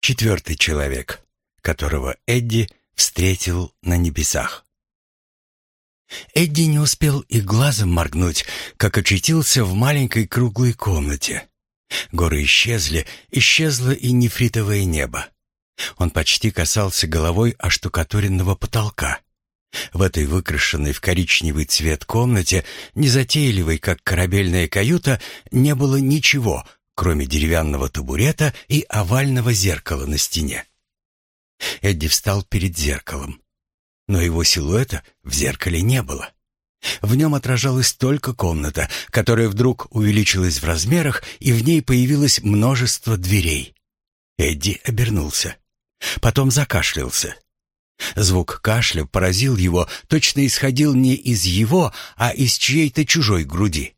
Четвертый человек, которого Эдди встретил на небесах. Эдди не успел и глазом моргнуть, как очутился в маленькой круглой комнате. Горы исчезли, исчезло и нефритовое небо. Он почти касался головой оштукатуренного потолка. В этой выкрашенной в коричневый цвет комнате, незатейливой, как корабельная каюта, не было ничего, кроме деревянного табурета и овального зеркала на стене. Эдди встал перед зеркалом. Но его силуэта в зеркале не было. В нем отражалась только комната, которая вдруг увеличилась в размерах, и в ней появилось множество дверей. Эдди обернулся. Потом закашлялся. Звук кашля поразил его, точно исходил не из его, а из чьей-то чужой груди.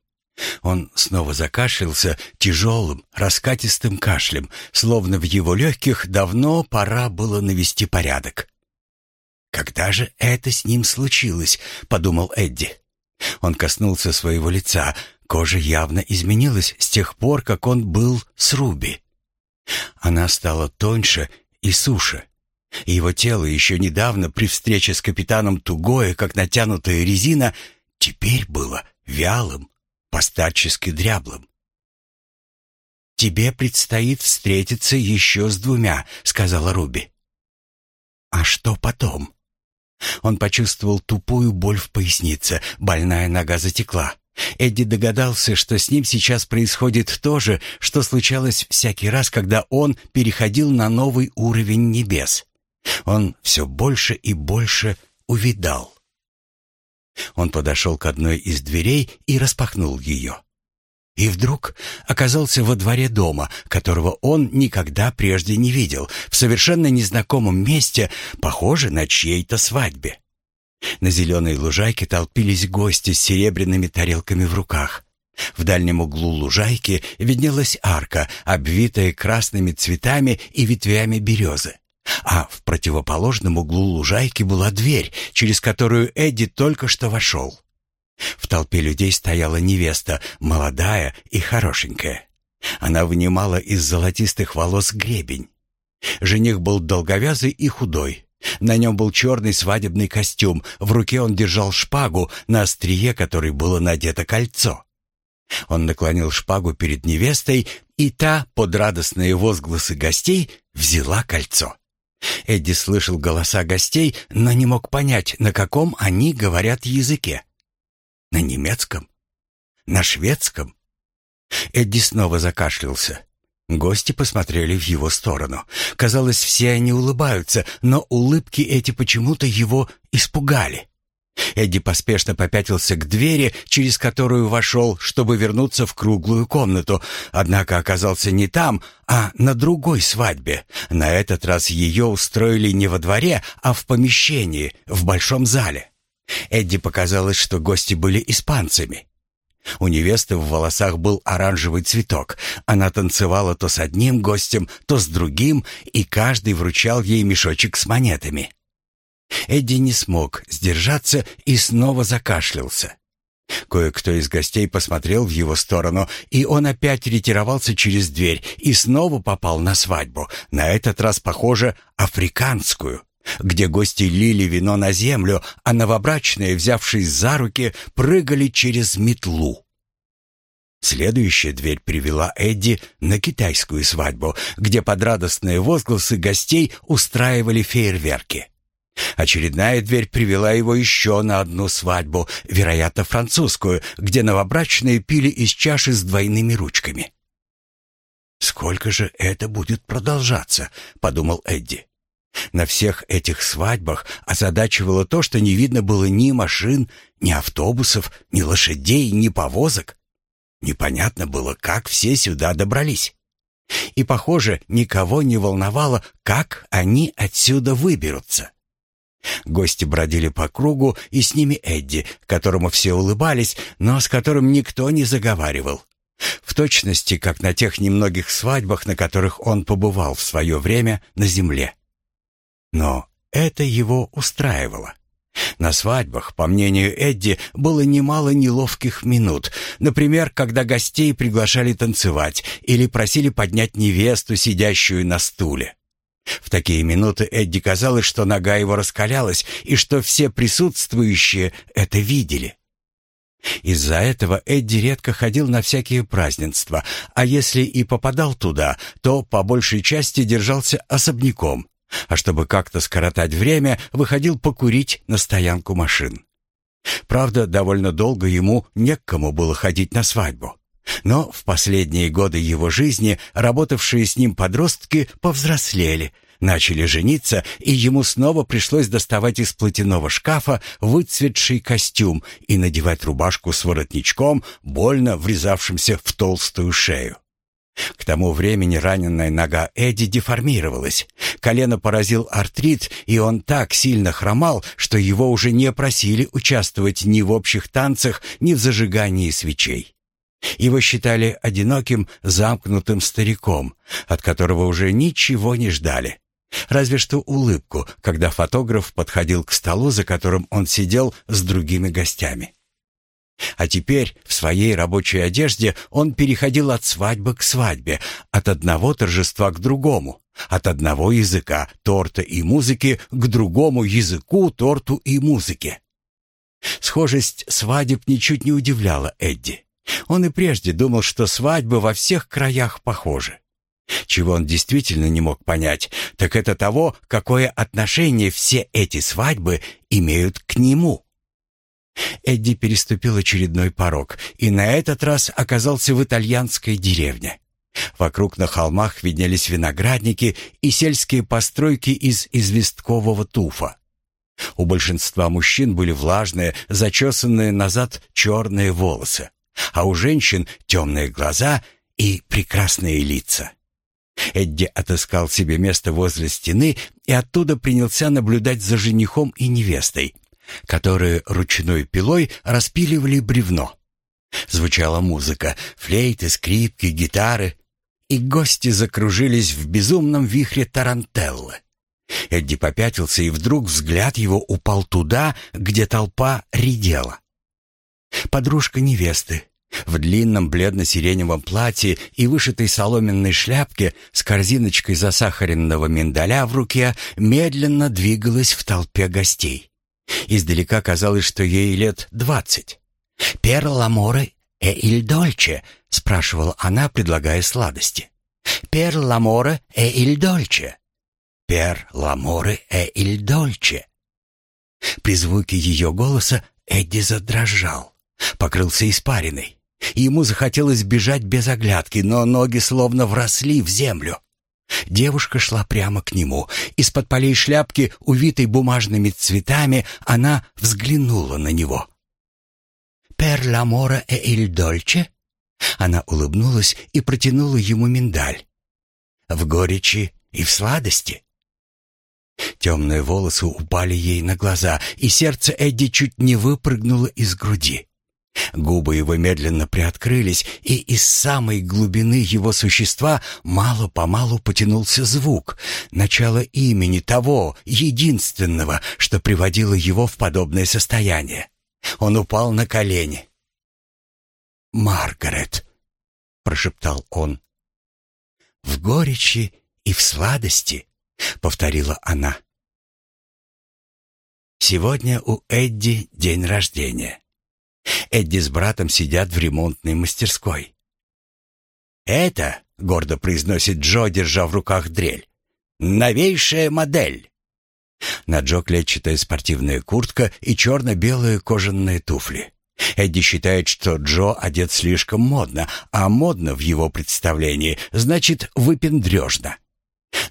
Он снова закашлялся тяжелым, раскатистым кашлем, словно в его легких давно пора было навести порядок. «Когда же это с ним случилось?» — подумал Эдди. Он коснулся своего лица. Кожа явно изменилась с тех пор, как он был с Руби. Она стала тоньше и суше. Его тело еще недавно при встрече с капитаном тугое, как натянутая резина, теперь было вялым, постарчески дряблым. «Тебе предстоит встретиться еще с двумя», — сказала Руби. «А что потом?» Он почувствовал тупую боль в пояснице, больная нога затекла. Эдди догадался, что с ним сейчас происходит то же, что случалось всякий раз, когда он переходил на новый уровень небес. Он все больше и больше увидал. Он подошел к одной из дверей и распахнул ее. И вдруг оказался во дворе дома, которого он никогда прежде не видел, в совершенно незнакомом месте, похоже на чьей-то свадьбе. На зеленой лужайке толпились гости с серебряными тарелками в руках. В дальнем углу лужайки виднелась арка, обвитая красными цветами и ветвями березы. А в противоположном углу лужайки была дверь, через которую Эдди только что вошел. В толпе людей стояла невеста, молодая и хорошенькая. Она вынимала из золотистых волос гребень. Жених был долговязый и худой. На нем был черный свадебный костюм, в руке он держал шпагу, на острие которой было надето кольцо. Он наклонил шпагу перед невестой, и та, под радостные возгласы гостей, взяла кольцо. Эдди слышал голоса гостей, но не мог понять, на каком они говорят языке. На немецком? На шведском? Эдди снова закашлялся. Гости посмотрели в его сторону. Казалось, все они улыбаются, но улыбки эти почему-то его испугали. Эдди поспешно попятился к двери, через которую вошел, чтобы вернуться в круглую комнату, однако оказался не там, а на другой свадьбе. На этот раз ее устроили не во дворе, а в помещении, в большом зале. Эдди показалось, что гости были испанцами. У невесты в волосах был оранжевый цветок. Она танцевала то с одним гостем, то с другим, и каждый вручал ей мешочек с монетами. Эдди не смог сдержаться и снова закашлялся. Кое-кто из гостей посмотрел в его сторону, и он опять ретировался через дверь и снова попал на свадьбу, на этот раз, похоже, африканскую где гости лили вино на землю, а новобрачные, взявшись за руки, прыгали через метлу. Следующая дверь привела Эдди на китайскую свадьбу, где под радостные возгласы гостей устраивали фейерверки. Очередная дверь привела его еще на одну свадьбу, вероятно, французскую, где новобрачные пили из чаши с двойными ручками. «Сколько же это будет продолжаться?» — подумал Эдди. На всех этих свадьбах озадачивало то, что не видно было ни машин, ни автобусов, ни лошадей, ни повозок. Непонятно было, как все сюда добрались. И, похоже, никого не волновало, как они отсюда выберутся. Гости бродили по кругу, и с ними Эдди, которому все улыбались, но с которым никто не заговаривал. В точности, как на тех немногих свадьбах, на которых он побывал в свое время на земле. Но это его устраивало. На свадьбах, по мнению Эдди, было немало неловких минут. Например, когда гостей приглашали танцевать или просили поднять невесту, сидящую на стуле. В такие минуты Эдди казалось, что нога его раскалялась и что все присутствующие это видели. Из-за этого Эдди редко ходил на всякие празднества, а если и попадал туда, то по большей части держался особняком, а чтобы как-то скоротать время, выходил покурить на стоянку машин. Правда, довольно долго ему не к кому было ходить на свадьбу. Но в последние годы его жизни работавшие с ним подростки повзрослели, начали жениться, и ему снова пришлось доставать из платяного шкафа выцветший костюм и надевать рубашку с воротничком, больно врезавшимся в толстую шею. К тому времени раненая нога Эдди деформировалась. Колено поразил артрит, и он так сильно хромал, что его уже не просили участвовать ни в общих танцах, ни в зажигании свечей. Его считали одиноким, замкнутым стариком, от которого уже ничего не ждали. Разве что улыбку, когда фотограф подходил к столу, за которым он сидел с другими гостями. А теперь в своей рабочей одежде он переходил от свадьбы к свадьбе, от одного торжества к другому, от одного языка, торта и музыки к другому языку, торту и музыке. Схожесть свадеб ничуть не удивляла Эдди. Он и прежде думал, что свадьбы во всех краях похожи. Чего он действительно не мог понять, так это того, какое отношение все эти свадьбы имеют к нему. Эдди переступил очередной порог и на этот раз оказался в итальянской деревне. Вокруг на холмах виднелись виноградники и сельские постройки из известкового туфа. У большинства мужчин были влажные, зачесанные назад черные волосы, а у женщин темные глаза и прекрасные лица. Эдди отыскал себе место возле стены и оттуда принялся наблюдать за женихом и невестой, которые ручной пилой распиливали бревно. Звучала музыка, флейты, скрипки, гитары, и гости закружились в безумном вихре тарантеллы. Эдди попятился, и вдруг взгляд его упал туда, где толпа редела. Подружка невесты, в длинном бледно-сиреневом платье и вышитой соломенной шляпке с корзиночкой засахаренного миндаля в руке медленно двигалась в толпе гостей. Издалека казалось, что ей лет двадцать. «Пер ламоре э иль дольче?» — спрашивала она, предлагая сладости. «Пер ламоре э иль дольче?» «Пер ламоре э иль дольче?» При звуке ее голоса Эдди задрожал, покрылся испариной. Ему захотелось бежать без оглядки, но ноги словно вросли в землю. Девушка шла прямо к нему. Из-под полей шляпки, увитой бумажными цветами, она взглянула на него. «Пер ламора э иль дольче?» Она улыбнулась и протянула ему миндаль. «В горечи и в сладости?» Темные волосы упали ей на глаза, и сердце Эдди чуть не выпрыгнуло из груди. Губы его медленно приоткрылись, и из самой глубины его существа мало-помалу потянулся звук, начало имени того, единственного, что приводило его в подобное состояние. Он упал на колени. «Маргарет», — прошептал он. «В горечи и в сладости», — повторила она. «Сегодня у Эдди день рождения». Эдди с братом сидят в ремонтной мастерской. «Это», — гордо произносит Джо, держа в руках дрель, — «новейшая модель». На Джо клетчатая спортивная куртка и черно-белые кожаные туфли. Эдди считает, что Джо одет слишком модно, а модно в его представлении значит выпендрежно.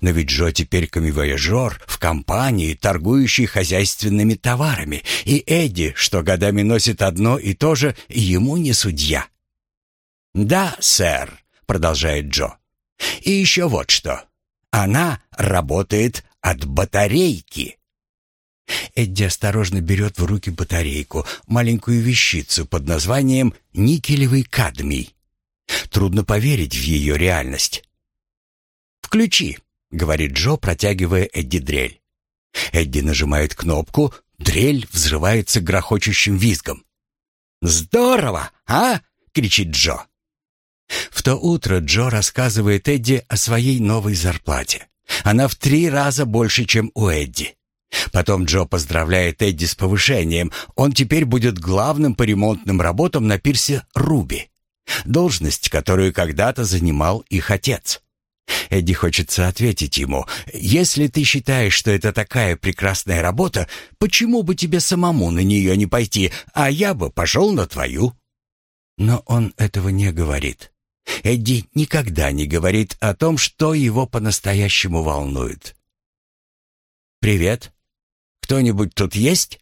Но ведь Джо теперь камевояжер в компании, торгующей хозяйственными товарами, и Эдди, что годами носит одно и то же, ему не судья. «Да, сэр», — продолжает Джо. «И еще вот что. Она работает от батарейки». Эдди осторожно берет в руки батарейку, маленькую вещицу под названием «никелевый кадмий». Трудно поверить в ее реальность. «Включи», — говорит Джо, протягивая Эдди дрель. Эдди нажимает кнопку, дрель взрывается грохочущим визгом. «Здорово, а?» — кричит Джо. В то утро Джо рассказывает Эдди о своей новой зарплате. Она в три раза больше, чем у Эдди. Потом Джо поздравляет Эдди с повышением. Он теперь будет главным по ремонтным работам на пирсе Руби. Должность, которую когда-то занимал их отец. Эдди хочется ответить ему, «Если ты считаешь, что это такая прекрасная работа, почему бы тебе самому на нее не пойти, а я бы пошел на твою?» Но он этого не говорит. Эдди никогда не говорит о том, что его по-настоящему волнует. «Привет. Кто-нибудь тут есть?»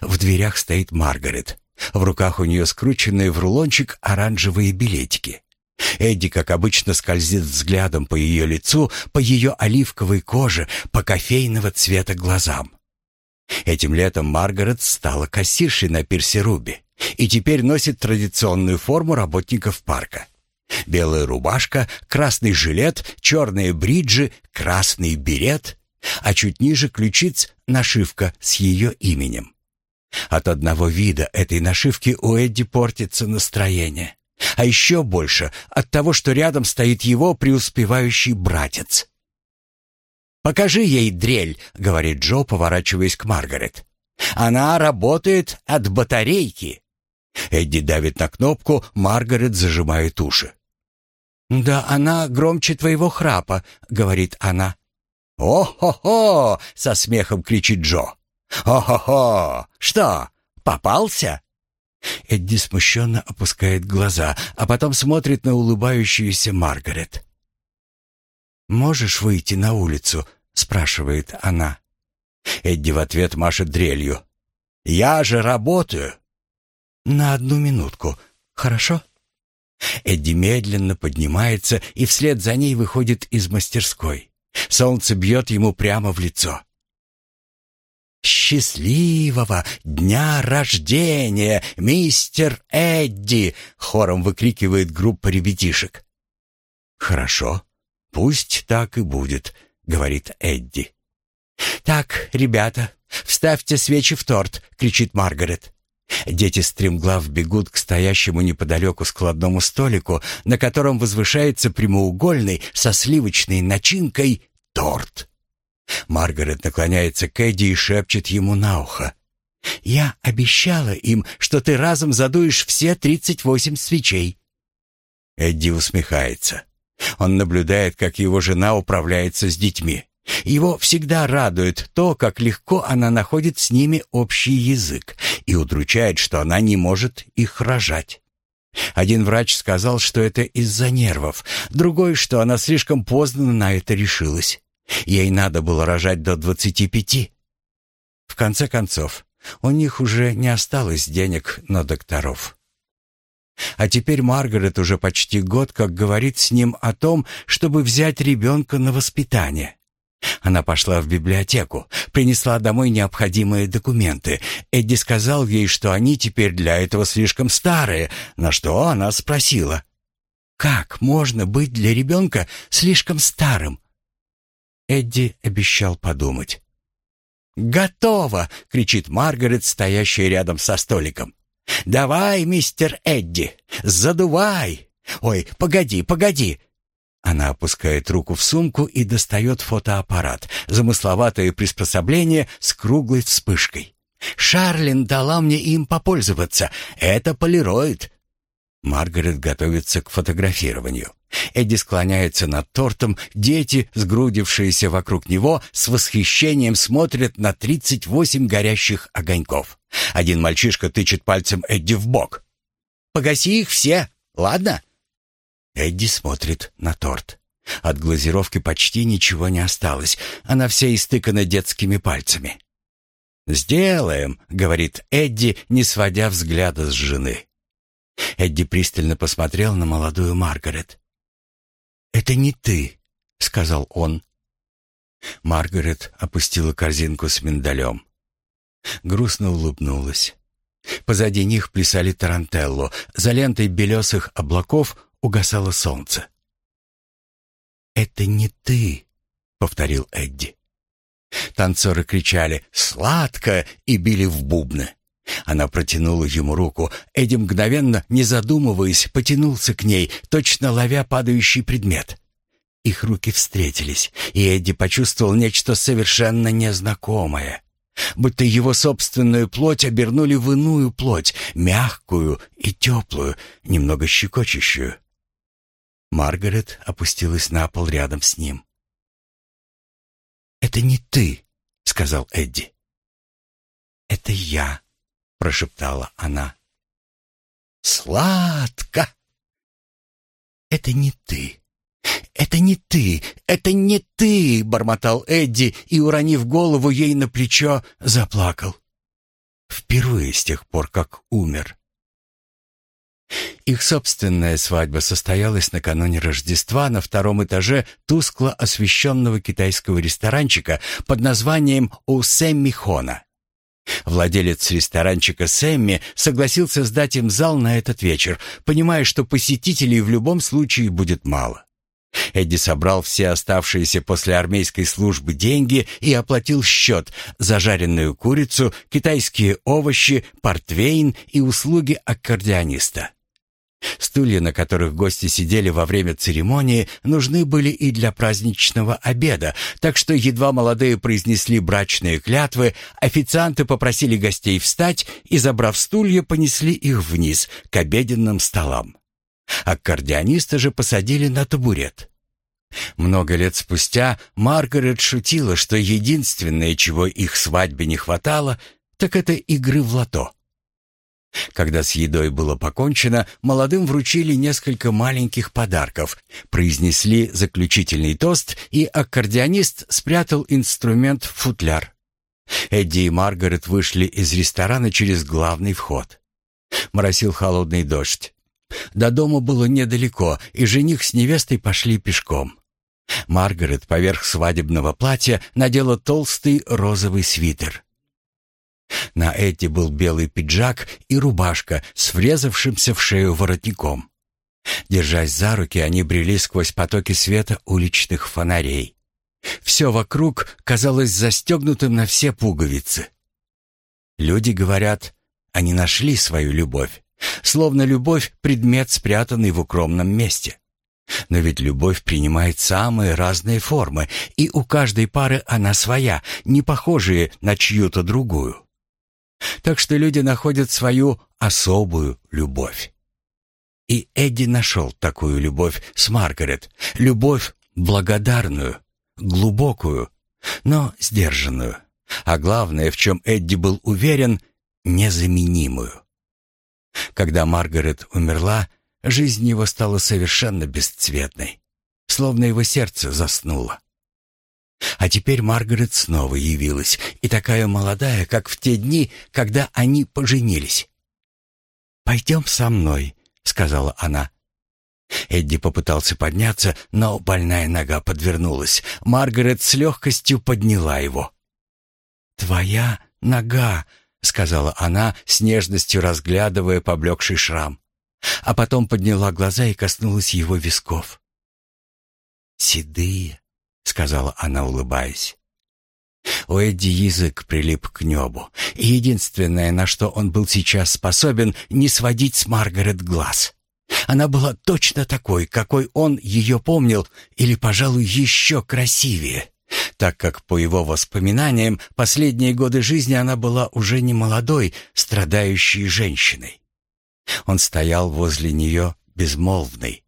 В дверях стоит Маргарет. В руках у нее скрученные в рулончик оранжевые билетики. Эдди, как обычно, скользит взглядом по ее лицу, по ее оливковой коже, по кофейного цвета глазам. Этим летом Маргарет стала кассиршей на пирсе Руби и теперь носит традиционную форму работников парка. Белая рубашка, красный жилет, черные бриджи, красный берет, а чуть ниже ключиц нашивка с ее именем. От одного вида этой нашивки у Эдди портится настроение. А еще больше от того, что рядом стоит его преуспевающий братец. «Покажи ей дрель», — говорит Джо, поворачиваясь к Маргарет. «Она работает от батарейки». Эдди давит на кнопку, Маргарет зажимает уши. «Да она громче твоего храпа», — говорит она. «О-хо-хо!» — со смехом кричит Джо. «О-хо-хо! Что, попался?» Эдди смущенно опускает глаза, а потом смотрит на улыбающуюся Маргарет. «Можешь выйти на улицу?» — спрашивает она. Эдди в ответ машет дрелью. «Я же работаю!» «На одну минутку, хорошо?» Эдди медленно поднимается и вслед за ней выходит из мастерской. Солнце бьет ему прямо в лицо. «Счастливого дня рождения, мистер Эдди!» — хором выкрикивает группа ребятишек. «Хорошо, пусть так и будет», — говорит Эдди. «Так, ребята, вставьте свечи в торт!» — кричит Маргарет. Дети стремглав бегут к стоящему неподалеку складному столику, на котором возвышается прямоугольный со сливочной начинкой торт. Маргарет наклоняется к Эдди и шепчет ему на ухо. «Я обещала им, что ты разом задуешь все тридцать восемь свечей». Эдди усмехается. Он наблюдает, как его жена управляется с детьми. Его всегда радует то, как легко она находит с ними общий язык, и удручает, что она не может их рожать. Один врач сказал, что это из-за нервов, другой, что она слишком поздно на это решилась. Ей надо было рожать до двадцати пяти. В конце концов, у них уже не осталось денег на докторов. А теперь Маргарет уже почти год как говорит с ним о том, чтобы взять ребенка на воспитание. Она пошла в библиотеку, принесла домой необходимые документы. Эдди сказал ей, что они теперь для этого слишком старые, на что она спросила. «Как можно быть для ребенка слишком старым?» Эдди обещал подумать. «Готово!» — кричит Маргарет, стоящая рядом со столиком. «Давай, мистер Эдди, задувай! Ой, погоди, погоди, она опускает руку в сумку и достает фотоаппарат, замысловатое приспособление с круглой вспышкой. «Шарлин дала мне им попользоваться. Это полироид». Маргарет готовится к фотографированию. Эдди склоняется над тортом, дети, сгрудившиеся вокруг него, с восхищением смотрят на тридцать восемь горящих огоньков. Один мальчишка тычет пальцем Эдди в бок. «Погаси их все, ладно?» Эдди смотрит на торт. От глазировки почти ничего не осталось. Она вся истыкана детскими пальцами. «Сделаем», — говорит Эдди, не сводя взгляда с жены. Эдди пристально посмотрел на молодую Маргарет. «Это не ты», — сказал он. Маргарет опустила корзинку с миндалем. Грустно улыбнулась. Позади них плясали тарантелло. За лентой белесых облаков угасало солнце. «Это не ты», — повторил Эдди. Танцоры кричали «Сладко!» и били в бубны. Она протянула ему руку. Эдди мгновенно, не задумываясь, потянулся к ней, точно ловя падающий предмет. Их руки встретились, и Эдди почувствовал нечто совершенно незнакомое. Будто его собственную плоть обернули в иную плоть, мягкую и теплую, немного щекочущую. Маргарет опустилась на пол рядом с ним. «Это не ты», — сказал Эдди. «Это я», — прошептала она. «Сладко!» «Это не ты. Это не ты. Это не ты!» — бормотал Эдди и, уронив голову ей на плечо, заплакал. Впервые с тех пор, как умер. Их собственная свадьба состоялась накануне Рождества на втором этаже тускло освещенного китайского ресторанчика под названием «Усэмми Хона». Владелец ресторанчика Сэмми согласился сдать им зал на этот вечер, понимая, что посетителей в любом случае будет мало. Эдди собрал все оставшиеся после армейской службы деньги и оплатил счет за жареную курицу, китайские овощи, портвейн и услуги аккордеониста. Стулья, на которых гости сидели во время церемонии, нужны были и для праздничного обеда, так что едва молодые произнесли брачные клятвы, официанты попросили гостей встать и, забрав стулья, понесли их вниз, к обеденным столам. Аккордеониста же посадили на табурет. Много лет спустя Маргарет шутила, что единственное, чего их свадьбе не хватало, так это игры в лото. Когда с едой было покончено, молодым вручили несколько маленьких подарков, произнесли заключительный тост, и аккордеонист спрятал инструмент в футляр. Эдди и Маргарет вышли из ресторана через главный вход. Моросил холодный дождь. До дома было недалеко, и жених с невестой пошли пешком. Маргарет поверх свадебного платья надела толстый розовый свитер. На Эти был белый пиджак и рубашка с врезавшимся в шею воротником. Держась за руки, они брели сквозь потоки света уличных фонарей. Все вокруг казалось застегнутым на все пуговицы. Люди говорят, они нашли свою любовь, словно любовь — предмет, спрятанный в укромном месте. Но ведь любовь принимает самые разные формы, и у каждой пары она своя, не похожая на чью-то другую. Так что люди находят свою особую любовь. И Эдди нашел такую любовь с Маргарет. Любовь благодарную, глубокую, но сдержанную. А главное, в чем Эдди был уверен, незаменимую. Когда Маргарет умерла, жизнь его стала совершенно бесцветной, словно его сердце заснуло. А теперь Маргарет снова явилась, и такая молодая, как в те дни, когда они поженились. «Пойдем со мной», — сказала она. Эдди попытался подняться, но больная нога подвернулась. Маргарет с легкостью подняла его. «Твоя нога», — сказала она, с нежностью разглядывая поблекший шрам. А потом подняла глаза и коснулась его висков. «Седые, — сказала она, улыбаясь. У Эдди язык прилип к небу, и единственное, на что он был сейчас способен, не сводить с Маргарет глаз. Она была точно такой, какой он ее помнил, или, пожалуй, еще красивее, так как, по его воспоминаниям, последние годы жизни она была уже не молодой, страдающей женщиной. Он стоял возле нее безмолвный,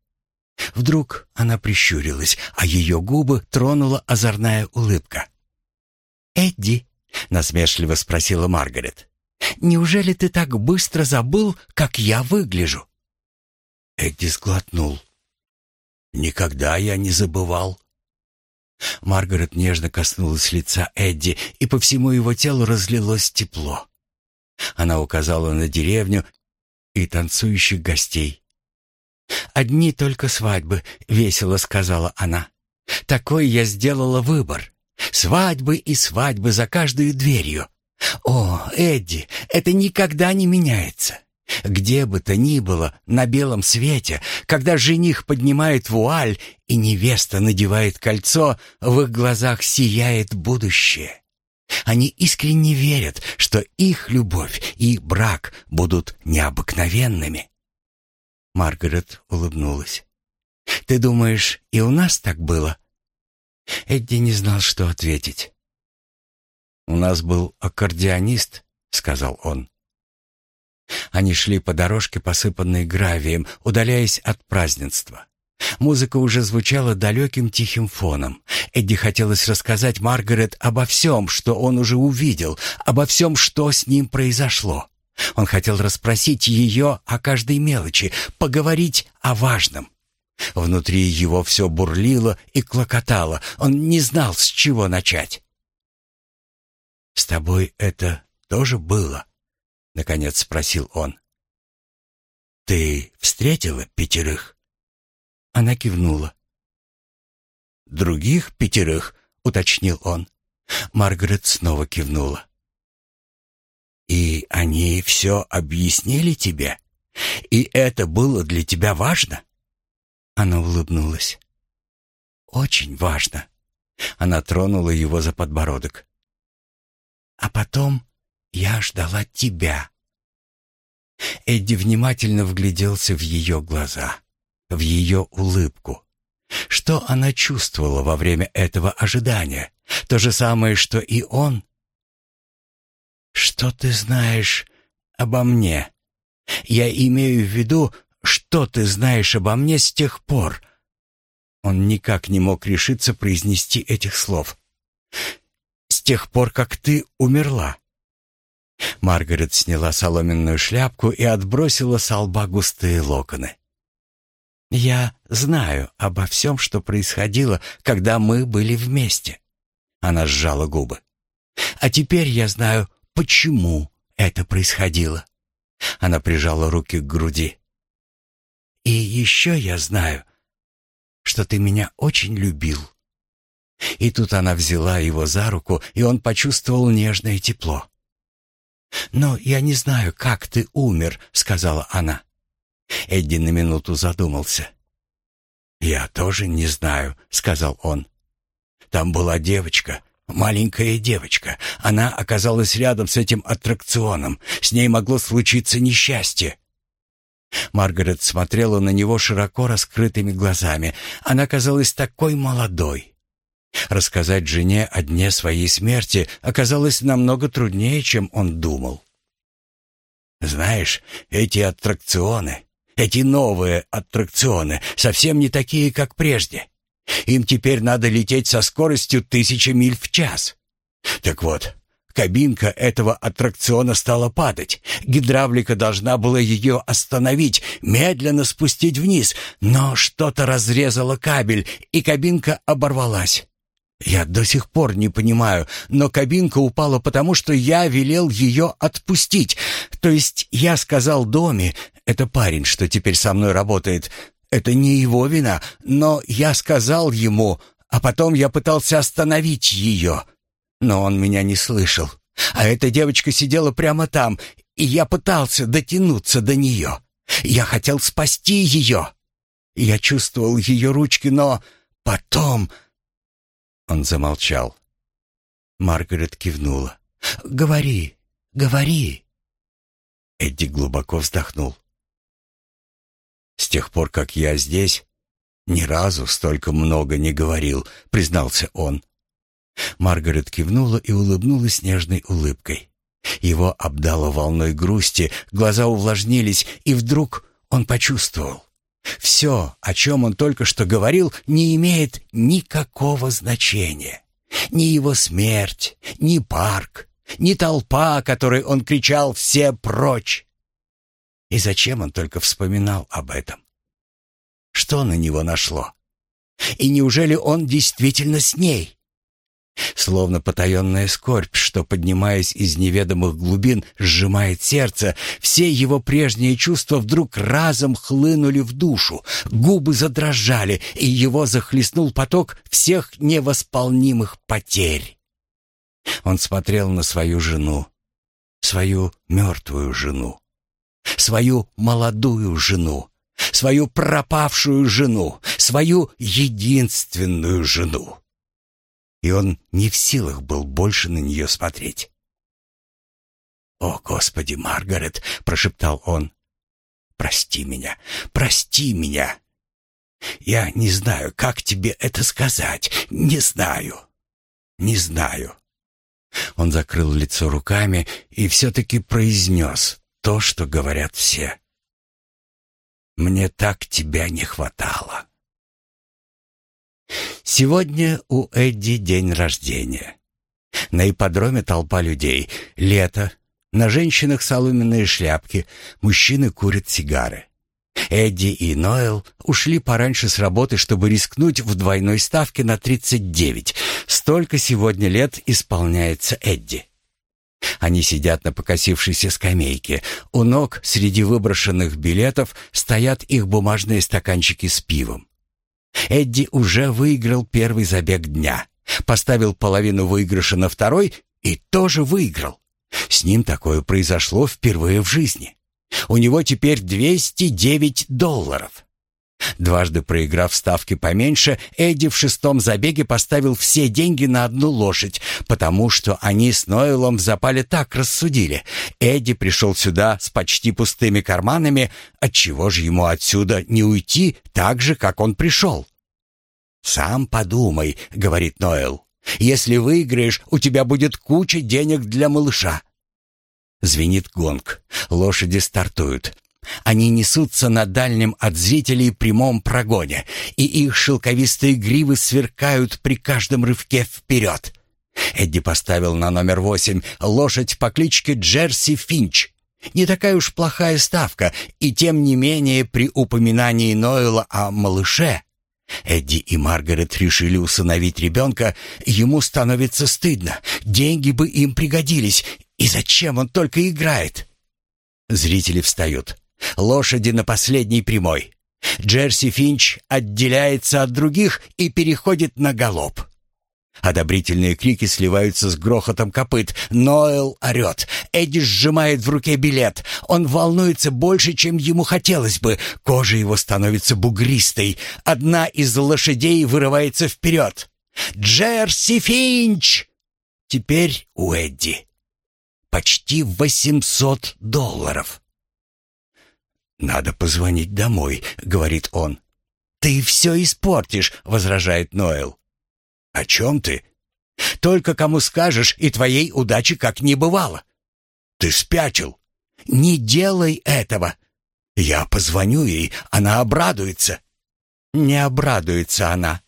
Вдруг она прищурилась, а ее губы тронула озорная улыбка. «Эдди», — насмешливо спросила Маргарет, — «неужели ты так быстро забыл, как я выгляжу?» Эдди сглотнул. «Никогда я не забывал». Маргарет нежно коснулась лица Эдди, и по всему его телу разлилось тепло. Она указала на деревню и танцующих гостей. «Одни только свадьбы», — весело сказала она. «Такой я сделала выбор. Свадьбы и свадьбы за каждую дверью. О, Эдди, это никогда не меняется. Где бы то ни было, на белом свете, когда жених поднимает вуаль и невеста надевает кольцо, в их глазах сияет будущее. Они искренне верят, что их любовь и брак будут необыкновенными. Маргарет улыбнулась. Ты думаешь, и у нас так было?» Эдди не знал, что ответить. «У нас был аккордеонист», — сказал он. Они шли по дорожке, посыпанной гравием, удаляясь от празднества. Музыка уже звучала далеким тихим фоном. Эдди хотелось рассказать Маргарет обо всем, что он уже увидел, обо всем, что с ним произошло. Он хотел расспросить ее о каждой мелочи, поговорить о важном. Внутри его все бурлило и клокотало. Он не знал, с чего начать. «С тобой это тоже было?» — наконец спросил он. «Ты встретила пятерых?» Она кивнула. «Других пятерых?» — уточнил он. Маргарет снова кивнула. «И они все объяснили тебе? И это было для тебя важно?» Она улыбнулась. «Очень важно». Она тронула его за подбородок. «А потом я ждала тебя». Эдди внимательно вгляделся в ее глаза в ее улыбку. Что она чувствовала во время этого ожидания? То же самое, что и он? «Что ты знаешь обо мне? Я имею в виду, что ты знаешь обо мне с тех пор?» Он никак не мог решиться произнести этих слов. «С тех пор, как ты умерла». Маргарет сняла соломенную шляпку и отбросила с лба густые локоны. Я знаю обо всем, что происходило, когда мы были вместе. Она сжала губы. А теперь я знаю, почему это происходило. Она прижала руки к груди. И еще я знаю, что ты меня очень любил. И тут она взяла его за руку, и он почувствовал нежное тепло. «Но я не знаю, как ты умер», — сказала она. Эдди на минуту задумался. «Я тоже не знаю», — сказал он. «Там была девочка, маленькая девочка. Она оказалась рядом с этим аттракционом. С ней могло случиться несчастье». Маргарет смотрела на него широко раскрытыми глазами. Она казалась такой молодой. Рассказать жене о дне своей смерти оказалось намного труднее, чем он думал. «Знаешь, эти аттракционы, эти новые аттракционы совсем не такие, как прежде. Им теперь надо лететь со скоростью тысячи миль в час. Так вот, кабинка этого аттракциона стала падать. Гидравлика должна была ее остановить, медленно спустить вниз, но что-то разрезало кабель, и кабинка оборвалась. Я до сих пор не понимаю, но кабинка упала потому, что я велел ее отпустить. То есть я сказал Доме, это парень, что теперь со мной работает. Это не его вина, но я сказал ему, а потом я пытался остановить ее. Но он меня не слышал. А эта девочка сидела прямо там, и я пытался дотянуться до нее. Я хотел спасти ее. Я чувствовал ее ручки, но потом... Он замолчал. Маргарет кивнула. «Говори, говори». Эдди глубоко вздохнул. С тех пор, как я здесь, ни разу столько много не говорил, признался он. Маргарет кивнула и улыбнулась нежной улыбкой. Его обдало волной грусти, глаза увлажнились, и вдруг он почувствовал. Все, о чем он только что говорил, не имеет никакого значения. Ни его смерть, ни парк, ни толпа, которой он кричал «все прочь!» И зачем он только вспоминал об этом? Что на него нашло? И неужели он действительно с ней? Словно потаенная скорбь, что, поднимаясь из неведомых глубин, сжимает сердце, все его прежние чувства вдруг разом хлынули в душу, губы задрожали, и его захлестнул поток всех невосполнимых потерь. Он смотрел на свою жену, свою мертвую жену свою молодую жену, свою пропавшую жену, свою единственную жену. И он не в силах был больше на нее смотреть. «О, Господи, Маргарет!» — прошептал он. «Прости меня, прости меня!» Я не знаю, как тебе это сказать. Не знаю. Не знаю. Он закрыл лицо руками и все-таки произнес то, что говорят все. Мне так тебя не хватало. Сегодня у Эдди день рождения. На ипподроме толпа людей. Лето. На женщинах соломенные шляпки. Мужчины курят сигары. Эдди и Ноэл ушли пораньше с работы, чтобы рискнуть в двойной ставке на 39. Столько сегодня лет исполняется Эдди. Они сидят на покосившейся скамейке. У ног среди выброшенных билетов стоят их бумажные стаканчики с пивом. Эдди уже выиграл первый забег дня, поставил половину выигрыша на второй и тоже выиграл. С ним такое произошло впервые в жизни. У него теперь 209 долларов. Дважды проиграв ставки поменьше, Эдди в шестом забеге поставил все деньги на одну лошадь, потому что они с Нойлом в запале так рассудили. Эдди пришел сюда с почти пустыми карманами, отчего же ему отсюда не уйти так же, как он пришел? «Сам подумай», — говорит Нойл. «Если выиграешь, у тебя будет куча денег для малыша». Звенит гонг. Лошади стартуют. Они несутся на дальнем от зрителей прямом прогоне, и их шелковистые гривы сверкают при каждом рывке вперед. Эдди поставил на номер восемь лошадь по кличке Джерси Финч. Не такая уж плохая ставка, и тем не менее при упоминании Нойла о малыше Эдди и Маргарет решили усыновить ребенка, ему становится стыдно. Деньги бы им пригодились. И зачем он только играет? Зрители встают. Лошади на последней прямой. Джерси Финч отделяется от других и переходит на галоп. Одобрительные крики сливаются с грохотом копыт. Ноэл орет. Эдди сжимает в руке билет. Он волнуется больше, чем ему хотелось бы. Кожа его становится бугристой. Одна из лошадей вырывается вперед. «Джерси Финч!» Теперь у Эдди почти восемьсот долларов. «Надо позвонить домой», — говорит он. «Ты все испортишь», — возражает Ноэл. «О чем ты?» «Только кому скажешь, и твоей удачи как не бывало». «Ты спятил». «Не делай этого». «Я позвоню ей, она обрадуется». «Не обрадуется она».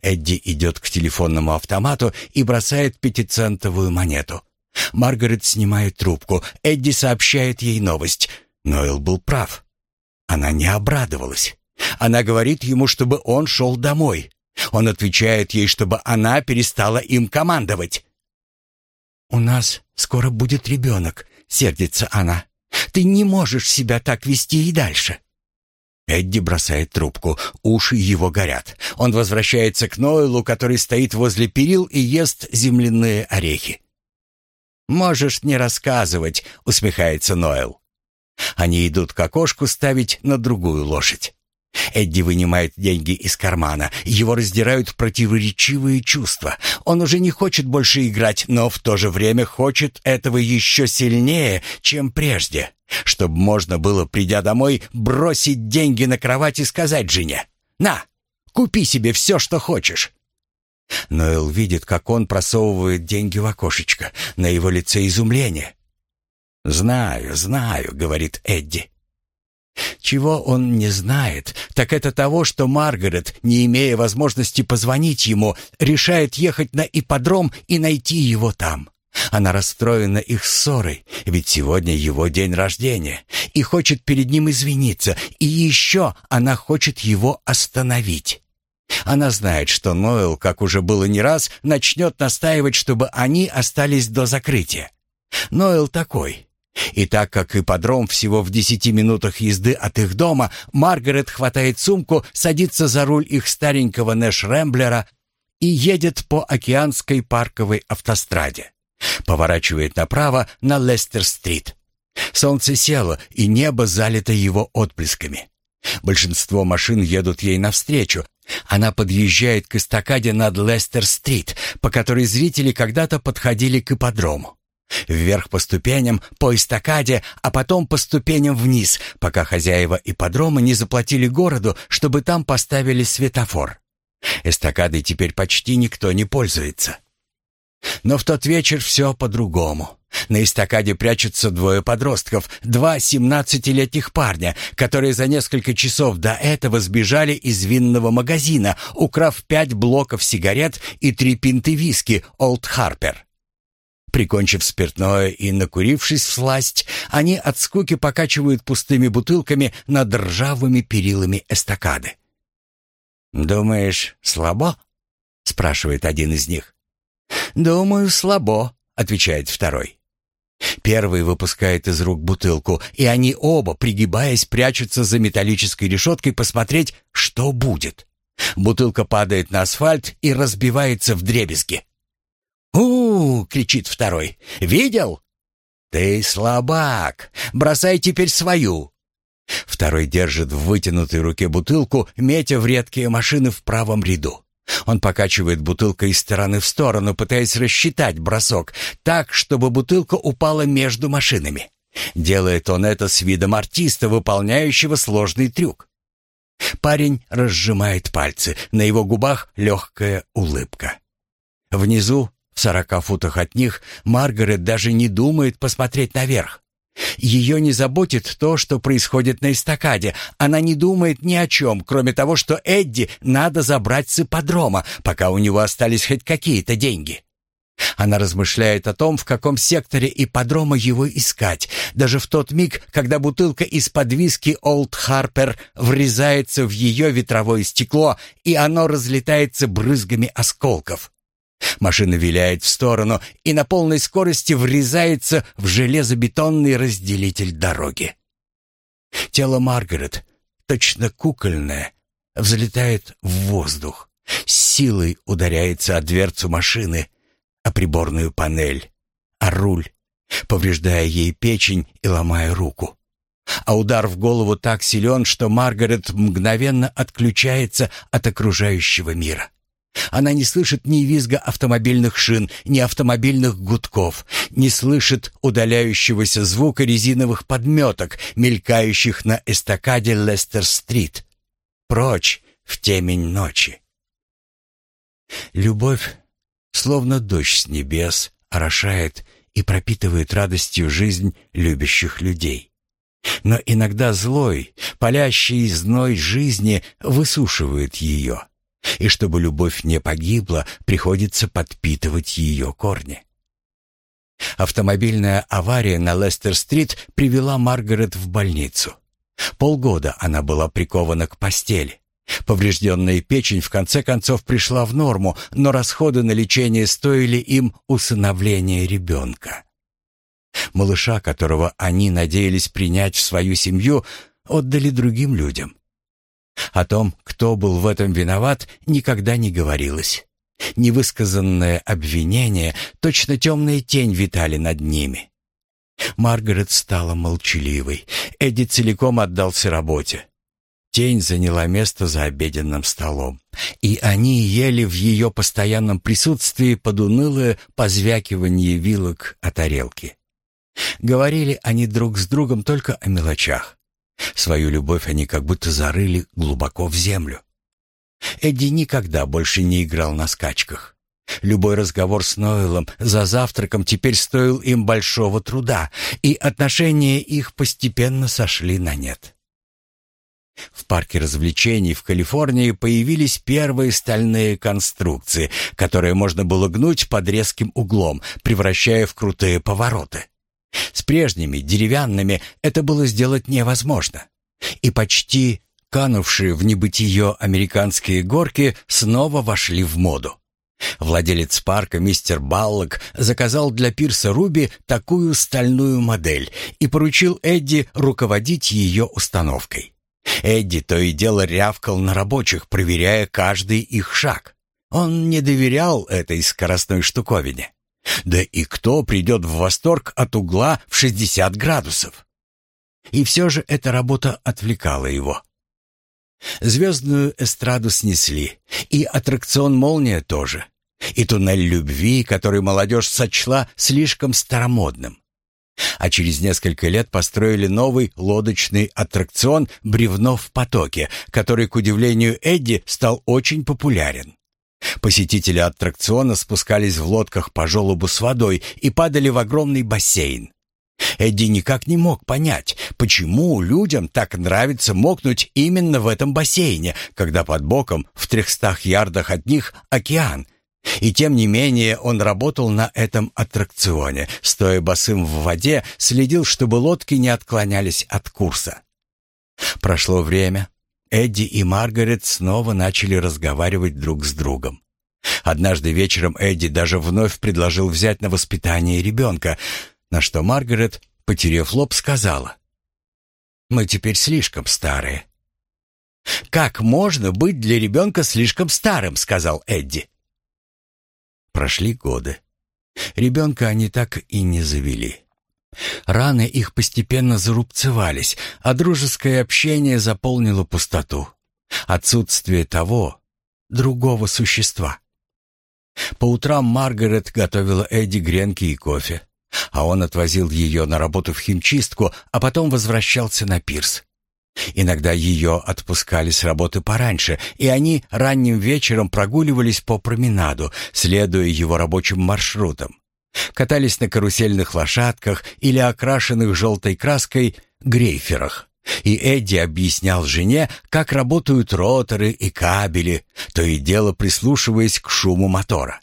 Эдди идет к телефонному автомату и бросает пятицентовую монету. Маргарет снимает трубку. Эдди сообщает ей новость. Ноэл был прав. Она не обрадовалась. Она говорит ему, чтобы он шел домой. Он отвечает ей, чтобы она перестала им командовать. «У нас скоро будет ребенок», — сердится она. «Ты не можешь себя так вести и дальше». Эдди бросает трубку, уши его горят. Он возвращается к Нойлу, который стоит возле перил и ест земляные орехи. «Можешь не рассказывать», — усмехается Нойл. Они идут к окошку ставить на другую лошадь. Эдди вынимает деньги из кармана. Его раздирают противоречивые чувства. Он уже не хочет больше играть, но в то же время хочет этого еще сильнее, чем прежде. Чтобы можно было, придя домой, бросить деньги на кровать и сказать жене «На, купи себе все, что хочешь». Ноэл видит, как он просовывает деньги в окошечко. На его лице изумление. «Знаю, знаю», — говорит Эдди. Чего он не знает, так это того, что Маргарет, не имея возможности позвонить ему, решает ехать на ипподром и найти его там. Она расстроена их ссорой, ведь сегодня его день рождения, и хочет перед ним извиниться, и еще она хочет его остановить. Она знает, что Ноэл, как уже было не раз, начнет настаивать, чтобы они остались до закрытия. Ноэл такой. И так как ипподром всего в десяти минутах езды от их дома, Маргарет хватает сумку, садится за руль их старенького Нэш-Рэмблера и едет по океанской парковой автостраде. Поворачивает направо на Лестер-стрит. Солнце село, и небо залито его отблесками. Большинство машин едут ей навстречу, она подъезжает к эстакаде над Лестер-стрит, по которой зрители когда-то подходили к ипподрому. Вверх по ступеням, по эстакаде, а потом по ступеням вниз, пока хозяева ипподрома не заплатили городу, чтобы там поставили светофор. Эстакадой теперь почти никто не пользуется. Но в тот вечер все по-другому. На эстакаде прячутся двое подростков, два семнадцатилетних парня, которые за несколько часов до этого сбежали из винного магазина, украв пять блоков сигарет и три пинты виски «Олд Харпер». Прикончив спиртное и накурившись в сласть, они от скуки покачивают пустыми бутылками над ржавыми перилами эстакады. «Думаешь, слабо?» — спрашивает один из них. «Думаю, слабо», — отвечает второй. Первый выпускает из рук бутылку, и они оба, пригибаясь, прячутся за металлической решеткой посмотреть, что будет. Бутылка падает на асфальт и разбивается в дребезги. У, -у, -у кричит второй. «Видел?» «Ты слабак! Бросай теперь свою!» Второй держит в вытянутой руке бутылку, метя в редкие машины в правом ряду. Он покачивает бутылкой из стороны в сторону, пытаясь рассчитать бросок так, чтобы бутылка упала между машинами. Делает он это с видом артиста, выполняющего сложный трюк. Парень разжимает пальцы, на его губах легкая улыбка. Внизу, в сорока футах от них, Маргарет даже не думает посмотреть наверх. Ее не заботит то, что происходит на эстакаде. Она не думает ни о чем, кроме того, что Эдди надо забрать с ипподрома, пока у него остались хоть какие-то деньги. Она размышляет о том, в каком секторе ипподрома его искать, даже в тот миг, когда бутылка из-под виски «Олд Харпер» врезается в ее ветровое стекло, и оно разлетается брызгами осколков. Машина виляет в сторону и на полной скорости врезается в железобетонный разделитель дороги. Тело Маргарет, точно кукольное, взлетает в воздух, с силой ударяется о дверцу машины, о приборную панель, о руль, повреждая ей печень и ломая руку. А удар в голову так силен, что Маргарет мгновенно отключается от окружающего мира. Она не слышит ни визга автомобильных шин, ни автомобильных гудков, не слышит удаляющегося звука резиновых подметок, мелькающих на эстакаде Лестер-стрит. Прочь в темень ночи. Любовь, словно дождь с небес, орошает и пропитывает радостью жизнь любящих людей. Но иногда злой, палящий зной жизни высушивает ее и чтобы любовь не погибла, приходится подпитывать ее корни. Автомобильная авария на Лестер-стрит привела Маргарет в больницу. Полгода она была прикована к постели. Поврежденная печень в конце концов пришла в норму, но расходы на лечение стоили им усыновления ребенка. Малыша, которого они надеялись принять в свою семью, отдали другим людям. О том, кто был в этом виноват, никогда не говорилось. Невысказанное обвинение, точно темная тень витали над ними. Маргарет стала молчаливой. Эдди целиком отдался работе. Тень заняла место за обеденным столом, и они ели в ее постоянном присутствии под унылое позвякивание вилок о тарелки. Говорили они друг с другом только о мелочах. Свою любовь они как будто зарыли глубоко в землю. Эдди никогда больше не играл на скачках. Любой разговор с Нойлом за завтраком теперь стоил им большого труда, и отношения их постепенно сошли на нет. В парке развлечений в Калифорнии появились первые стальные конструкции, которые можно было гнуть под резким углом, превращая в крутые повороты. С прежними деревянными это было сделать невозможно. И почти канувшие в небытие американские горки снова вошли в моду. Владелец парка мистер Баллок заказал для пирса Руби такую стальную модель и поручил Эдди руководить ее установкой. Эдди то и дело рявкал на рабочих, проверяя каждый их шаг. Он не доверял этой скоростной штуковине. Да и кто придет в восторг от угла в 60 градусов? И все же эта работа отвлекала его. Звездную эстраду снесли, и аттракцион «Молния» тоже. и туннель любви, который молодежь сочла слишком старомодным. А через несколько лет построили новый лодочный аттракцион «Бревно в потоке», который, к удивлению Эдди, стал очень популярен. Посетители аттракциона спускались в лодках по желобу с водой и падали в огромный бассейн. Эдди никак не мог понять, почему людям так нравится мокнуть именно в этом бассейне, когда под боком в трехстах ярдах от них океан. И тем не менее он работал на этом аттракционе, стоя босым в воде, следил, чтобы лодки не отклонялись от курса. Прошло время. Эдди и Маргарет снова начали разговаривать друг с другом. Однажды вечером Эдди даже вновь предложил взять на воспитание ребенка, на что Маргарет, потеряв лоб, сказала, «Мы теперь слишком старые». «Как можно быть для ребенка слишком старым?» — сказал Эдди. Прошли годы. Ребенка они так и не завели. Раны их постепенно зарубцевались, а дружеское общение заполнило пустоту. Отсутствие того, другого существа. По утрам Маргарет готовила Эдди гренки и кофе, а он отвозил ее на работу в химчистку, а потом возвращался на пирс. Иногда ее отпускали с работы пораньше, и они ранним вечером прогуливались по променаду, следуя его рабочим маршрутам. Катались на карусельных лошадках или окрашенных желтой краской грейферах. И Эдди объяснял жене, как работают роторы и кабели, то и дело прислушиваясь к шуму мотора.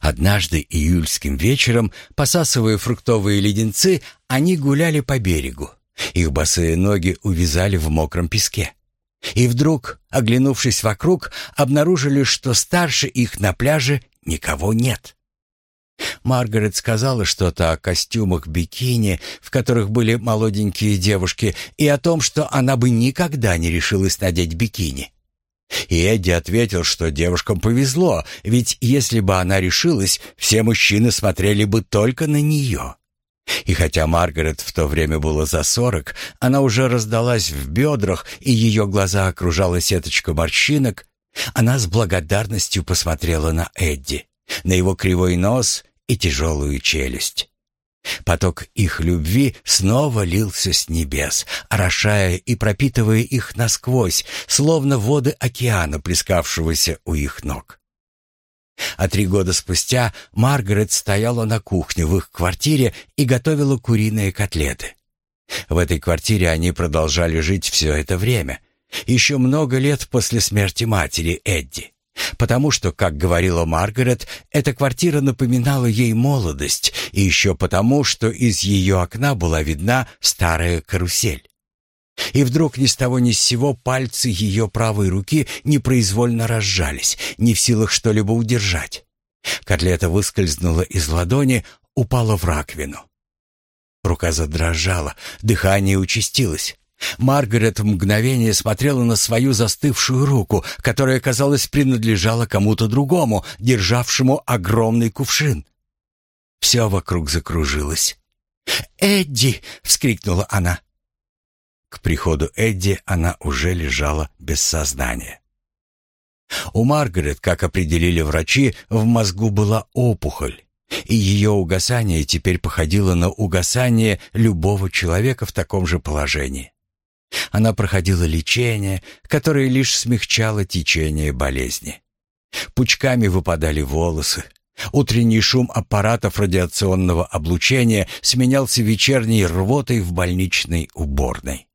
Однажды июльским вечером, посасывая фруктовые леденцы, они гуляли по берегу. Их босые ноги увязали в мокром песке. И вдруг, оглянувшись вокруг, обнаружили, что старше их на пляже никого нет. Маргарет сказала что-то о костюмах бикини, в которых были молоденькие девушки, и о том, что она бы никогда не решилась надеть бикини. И Эдди ответил, что девушкам повезло, ведь если бы она решилась, все мужчины смотрели бы только на нее. И хотя Маргарет в то время было за сорок, она уже раздалась в бедрах, и ее глаза окружала сеточка морщинок, она с благодарностью посмотрела на Эдди, на его кривой нос и тяжелую челюсть. Поток их любви снова лился с небес, орошая и пропитывая их насквозь, словно воды океана, плескавшегося у их ног. А три года спустя Маргарет стояла на кухне в их квартире и готовила куриные котлеты. В этой квартире они продолжали жить все это время, еще много лет после смерти матери Эдди. Потому что, как говорила Маргарет, эта квартира напоминала ей молодость, и еще потому, что из ее окна была видна старая карусель. И вдруг ни с того ни с сего пальцы ее правой руки непроизвольно разжались, не в силах что-либо удержать. Котлета выскользнула из ладони, упала в раковину. Рука задрожала, дыхание участилось. Маргарет в мгновение смотрела на свою застывшую руку, которая, казалось, принадлежала кому-то другому, державшему огромный кувшин. Все вокруг закружилось. «Эдди!» — вскрикнула она. К приходу Эдди она уже лежала без сознания. У Маргарет, как определили врачи, в мозгу была опухоль, и ее угасание теперь походило на угасание любого человека в таком же положении. Она проходила лечение, которое лишь смягчало течение болезни. Пучками выпадали волосы. Утренний шум аппаратов радиационного облучения сменялся вечерней рвотой в больничной уборной.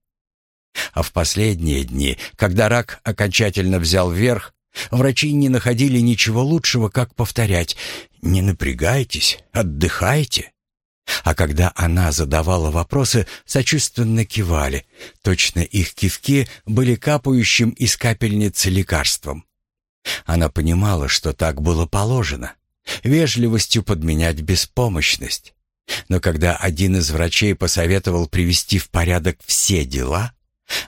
А в последние дни, когда рак окончательно взял верх, врачи не находили ничего лучшего, как повторять «Не напрягайтесь, отдыхайте». А когда она задавала вопросы, сочувственно кивали. Точно их кивки были капающим из капельницы лекарством. Она понимала, что так было положено. Вежливостью подменять беспомощность. Но когда один из врачей посоветовал привести в порядок все дела,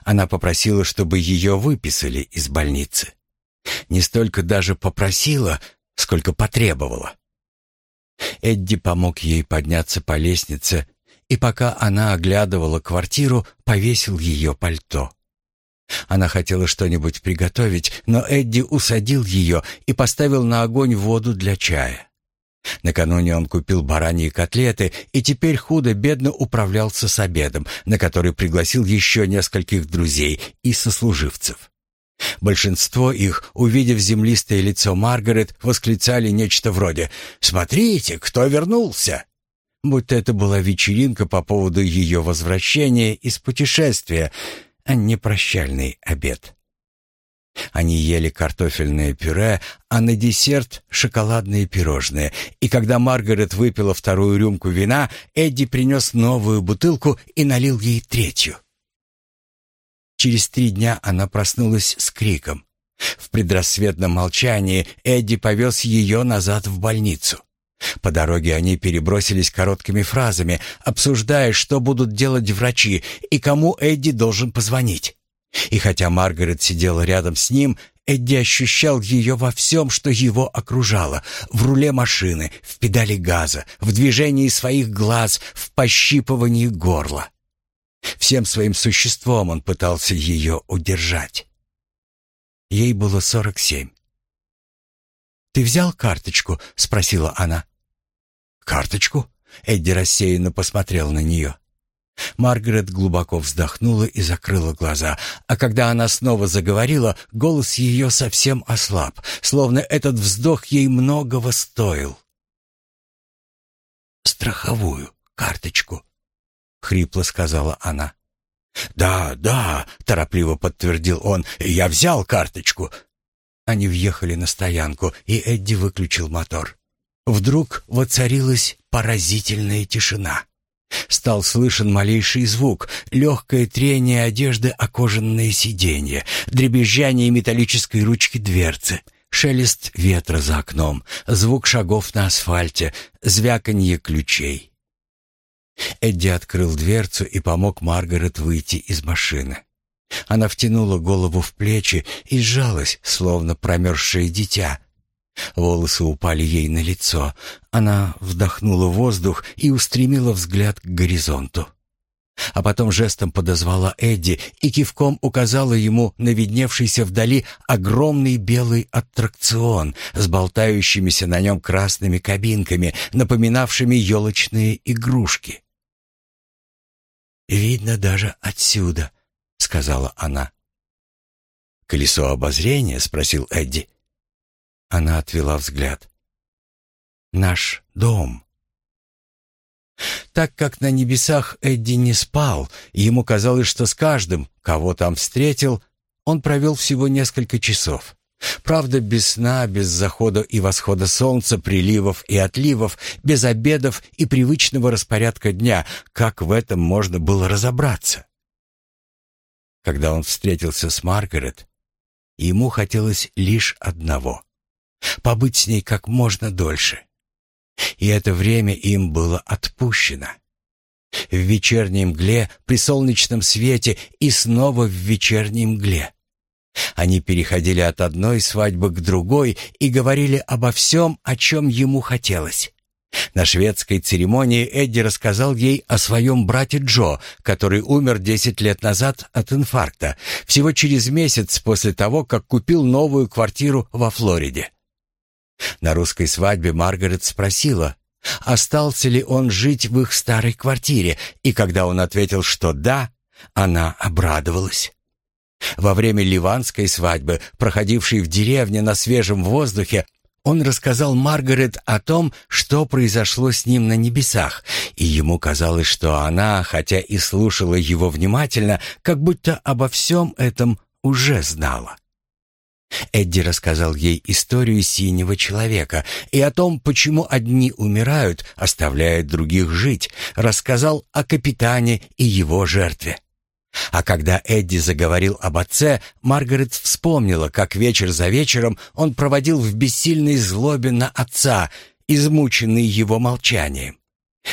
она попросила, чтобы ее выписали из больницы. Не столько даже попросила, сколько потребовала. Эдди помог ей подняться по лестнице, и пока она оглядывала квартиру, повесил ее пальто. Она хотела что-нибудь приготовить, но Эдди усадил ее и поставил на огонь воду для чая. Накануне он купил бараньи котлеты и теперь худо-бедно управлялся с обедом, на который пригласил еще нескольких друзей и сослуживцев. Большинство их, увидев землистое лицо Маргарет, восклицали нечто вроде «Смотрите, кто вернулся!» Будто это была вечеринка по поводу ее возвращения из путешествия, а не прощальный обед. Они ели картофельное пюре, а на десерт — шоколадные пирожные. И когда Маргарет выпила вторую рюмку вина, Эдди принес новую бутылку и налил ей третью. Через три дня она проснулась с криком. В предрассветном молчании Эдди повез ее назад в больницу. По дороге они перебросились короткими фразами, обсуждая, что будут делать врачи и кому Эдди должен позвонить. И хотя Маргарет сидела рядом с ним, Эдди ощущал ее во всем, что его окружало. В руле машины, в педали газа, в движении своих глаз, в пощипывании горла. Всем своим существом он пытался ее удержать. Ей было сорок семь. «Ты взял карточку?» — спросила она. «Карточку?» — Эдди рассеянно посмотрел на нее. Маргарет глубоко вздохнула и закрыла глаза, а когда она снова заговорила, голос ее совсем ослаб, словно этот вздох ей многого стоил. «Страховую карточку», — хрипло сказала она. «Да, да», — торопливо подтвердил он, — «я взял карточку». Они въехали на стоянку, и Эдди выключил мотор. Вдруг воцарилась поразительная тишина. Стал слышен малейший звук, легкое трение одежды о кожаные сиденья, дребезжание металлической ручки дверцы, шелест ветра за окном, звук шагов на асфальте, звяканье ключей. Эдди открыл дверцу и помог Маргарет выйти из машины. Она втянула голову в плечи и сжалась, словно промерзшее дитя, Волосы упали ей на лицо. Она вдохнула воздух и устремила взгляд к горизонту. А потом жестом подозвала Эдди и кивком указала ему на видневшийся вдали огромный белый аттракцион с болтающимися на нем красными кабинками, напоминавшими елочные игрушки. «Видно даже отсюда», — сказала она. «Колесо обозрения?» — спросил Эдди. Она отвела взгляд. «Наш дом». Так как на небесах Эдди не спал, ему казалось, что с каждым, кого там встретил, он провел всего несколько часов. Правда, без сна, без захода и восхода солнца, приливов и отливов, без обедов и привычного распорядка дня, как в этом можно было разобраться? Когда он встретился с Маргарет, ему хотелось лишь одного побыть с ней как можно дольше. И это время им было отпущено. В вечерней мгле, при солнечном свете и снова в вечерней мгле. Они переходили от одной свадьбы к другой и говорили обо всем, о чем ему хотелось. На шведской церемонии Эдди рассказал ей о своем брате Джо, который умер 10 лет назад от инфаркта, всего через месяц после того, как купил новую квартиру во Флориде. На русской свадьбе Маргарет спросила, остался ли он жить в их старой квартире, и когда он ответил, что да, она обрадовалась. Во время ливанской свадьбы, проходившей в деревне на свежем воздухе, он рассказал Маргарет о том, что произошло с ним на небесах, и ему казалось, что она, хотя и слушала его внимательно, как будто обо всем этом уже знала. Эдди рассказал ей историю синего человека и о том, почему одни умирают, оставляя других жить, рассказал о капитане и его жертве. А когда Эдди заговорил об отце, Маргарет вспомнила, как вечер за вечером он проводил в бессильной злобе на отца, измученный его молчанием.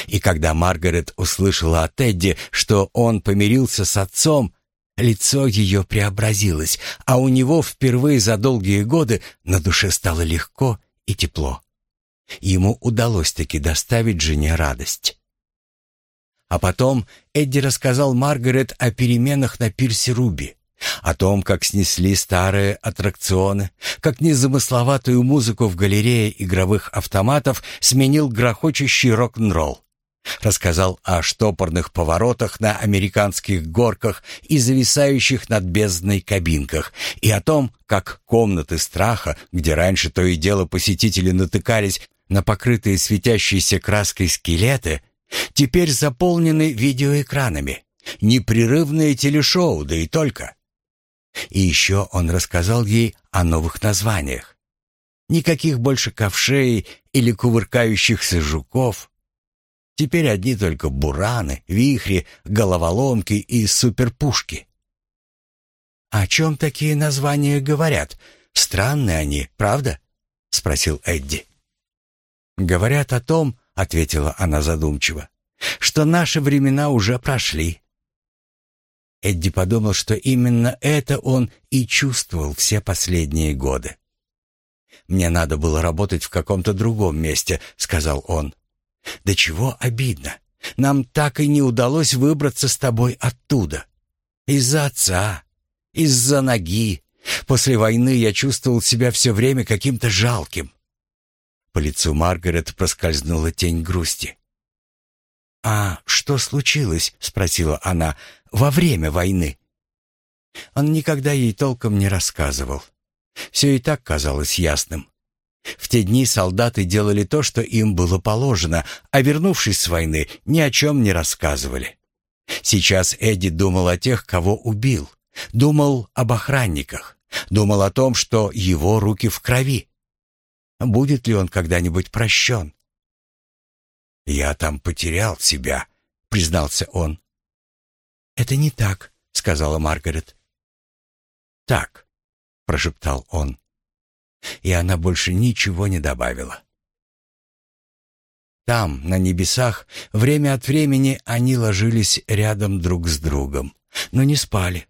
И когда Маргарет услышала от Эдди, что он помирился с отцом, Лицо ее преобразилось, а у него впервые за долгие годы на душе стало легко и тепло. Ему удалось таки доставить жене радость. А потом Эдди рассказал Маргарет о переменах на пирсе Руби, О том, как снесли старые аттракционы, как незамысловатую музыку в галерее игровых автоматов сменил грохочущий рок-н-ролл. Рассказал о штопорных поворотах на американских горках и зависающих над бездной кабинках, и о том, как комнаты страха, где раньше то и дело посетители натыкались на покрытые светящейся краской скелеты, теперь заполнены видеоэкранами. Непрерывное телешоу, да и только. И еще он рассказал ей о новых названиях. Никаких больше ковшей или кувыркающихся жуков. Теперь одни только бураны, вихри, головоломки и суперпушки. «О чем такие названия говорят? Странные они, правда?» — спросил Эдди. «Говорят о том, — ответила она задумчиво, — что наши времена уже прошли. Эдди подумал, что именно это он и чувствовал все последние годы. «Мне надо было работать в каком-то другом месте», — сказал он. «Да чего обидно. Нам так и не удалось выбраться с тобой оттуда. Из-за отца, из-за ноги. После войны я чувствовал себя все время каким-то жалким». По лицу Маргарет проскользнула тень грусти. «А что случилось?» — спросила она во время войны. Он никогда ей толком не рассказывал. Все и так казалось ясным. В те дни солдаты делали то, что им было положено, а вернувшись с войны, ни о чем не рассказывали. Сейчас Эдди думал о тех, кого убил, думал об охранниках, думал о том, что его руки в крови. Будет ли он когда-нибудь прощен? «Я там потерял себя», — признался он. «Это не так», — сказала Маргарет. «Так», — прошептал он. И она больше ничего не добавила. Там, на небесах, время от времени они ложились рядом друг с другом, но не спали.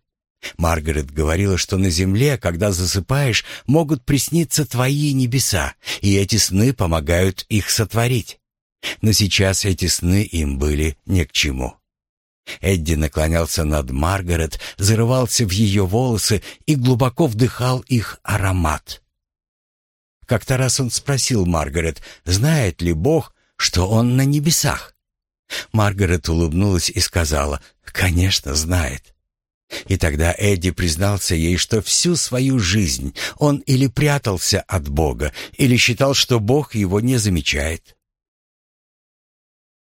Маргарет говорила, что на земле, когда засыпаешь, могут присниться твои небеса, и эти сны помогают их сотворить. Но сейчас эти сны им были не к чему. Эдди наклонялся над Маргарет, зарывался в ее волосы и глубоко вдыхал их аромат. Как-то раз он спросил Маргарет, знает ли Бог, что он на небесах. Маргарет улыбнулась и сказала, «Конечно, знает». И тогда Эдди признался ей, что всю свою жизнь он или прятался от Бога, или считал, что Бог его не замечает.